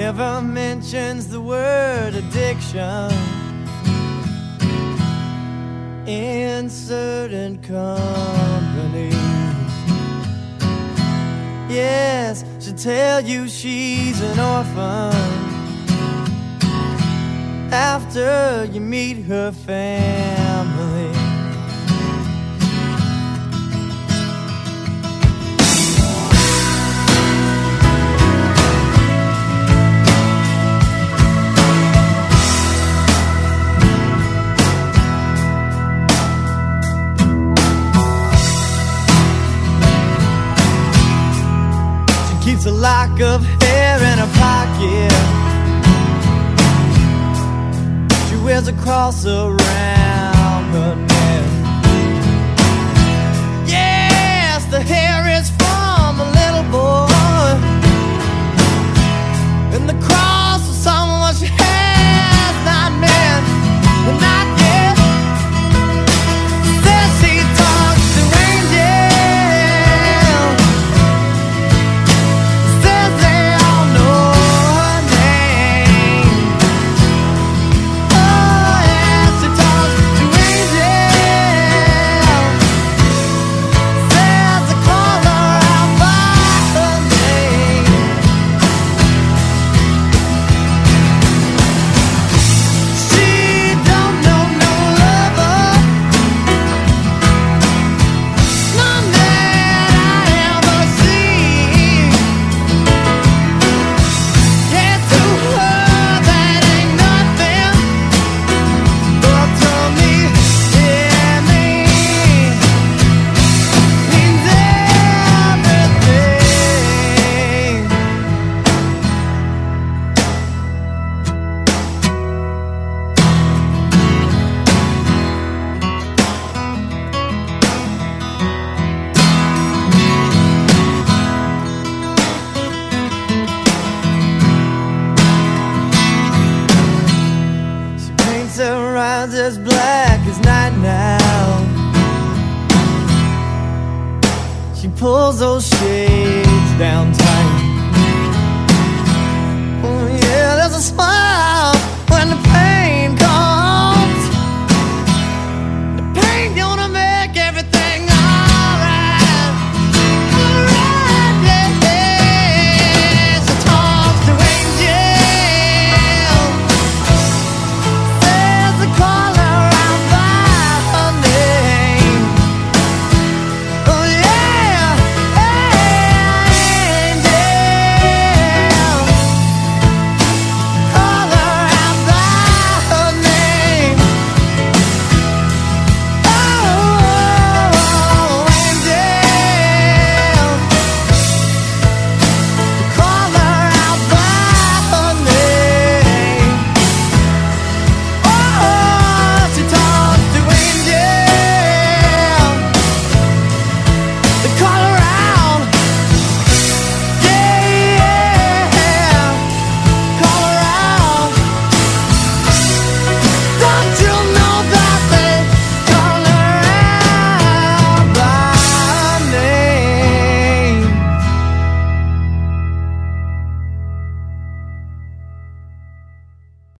never mentions the word addiction in certain company. Yes, she'll tell you she's an orphan after you meet her family. Keeps a lock of hair in her pocket. She wears a cross around her neck. clouds as black as night now. She pulls those shades down tight. Oh yeah, there's a smile